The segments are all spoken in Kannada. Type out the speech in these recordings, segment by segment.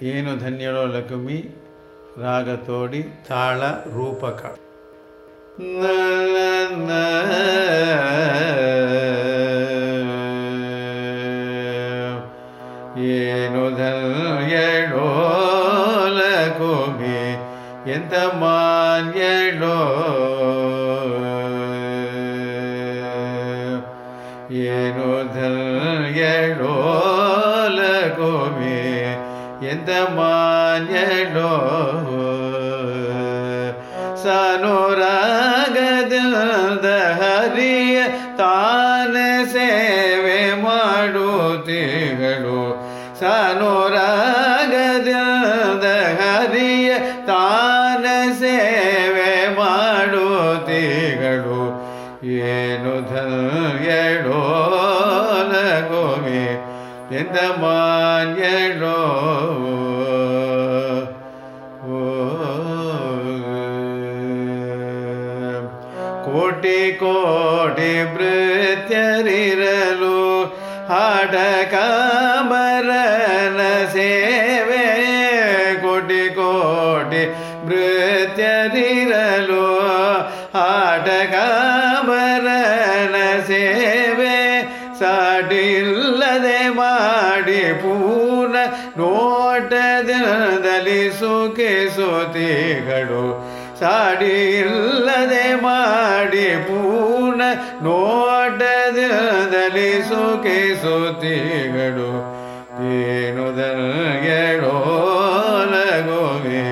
ಏನು ಧನ್ಯಳೋ ಲಕ್ಷ್ಮಿ ರಾಗ ತೋಡಿ, ತಾಳ ರೂಪಕ. ಏನು ಧನ್ಯಳೋ ಲಕ್ಷ್ಮಿ ಎಂತ ಮಾನ್ಯಳೋ ಏನು ಧನ್ಯಳೋ ಲಕ್ಷ್ಮಿ ಎಂತ ಮಾನ್ಯಳೋ ಸಾನುರಾಗದ ಹರಿಯ ತಾನ ಸೇವೆ ಮಾಡುತ್ತಿಗಳು ಸಾನುರಾಗದ ಹರಿಯ ತಾನ ಸೇವೆ ಮಾಡುತ್ತಿಗಳು ಏನು ಲಗೋಮಿ ಎಂತ ಮಾನ್ಯಳೋ ಕೋಟಿ ಕೋಟಿ ಭೃತ್ಯರಿರಲು ಹಾಡ ಕಾಮರನ ಸೇವೆ ಕೋಟಿ ಕೋಟಿ ಭೃತ್ಯರಿರಲು ಹಾಡ ಕಾಮರನ ಸೇವೆ ಸಾಡಿಲ್ಲದೆ ಮಾಡಿ ಪೂರ್ಣ ನೋಟದಲ್ಲಿ ಸೋತಿಗಳು. ಸಾಡಿಲ್ಲದೆ ಮಾಡಿ ಪೂರ್ಣ ನೋಟದಲ್ಲಿ ಸೋತಿಗಳು. ಏನು ದನಗೆಳೋ ಲಗೋವಿ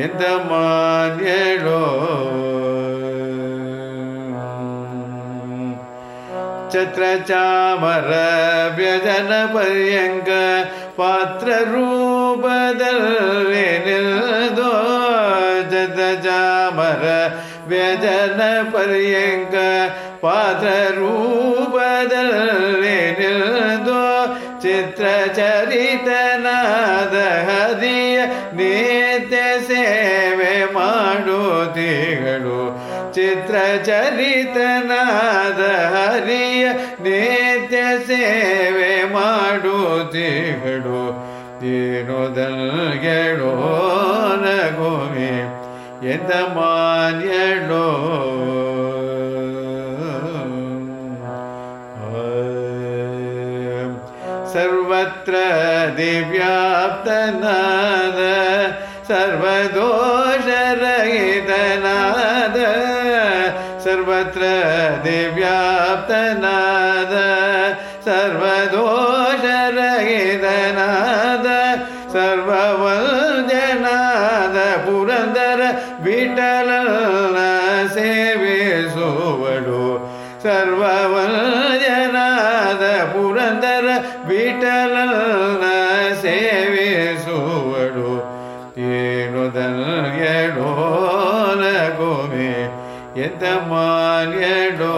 ಎಂತ ಮಾನ್ಯಳೋ ವ್ಯಜನ ಪರ್ಯಂಕ ಪಾತ್ರ ರೂಪದಲ್ಲಿ ನಿಲ್ದೋ ಚಿತ್ರ ಚರಿತನಾದ ಹರಿಯ ನಿತ್ಯ ಸೇವೆ ಮಾಡುತ್ತಿಗಳು ಚಿತ್ರ ಚರಿತನಾದ ಹರಿಯ ನಿತ್ಯ ಸೇವೆ ಮಾಡುತ್ತಿಗಳು. ಏನು ನಗುವೆ ಎಂದ ಮಾನ್ಯಳೋ. ಸರ್ವತ್ರ ದಿವ್ಯಾಪ್ತನಾದ ಸರ್ವದೋಷರಹಿತನಾದ ಸರ್ವತ್ರ ದಿವ್ಯಾಪ್ತನಾದ ಸರ್ವದೋಷರಹಿತನಾದ ಸರ್ವವಲ್ಜನಾದ ಪುರಂದರ ವಿಠಲನ ಸೇವಿಸುವಳು. ಸರ್ವವಲ್ಜನಾದ ಪುರಂದರ ವಿಠಲನ ಸೇವಿಸುವಳು ಎತ್ತ ಮಾಲ್ಯಡೋ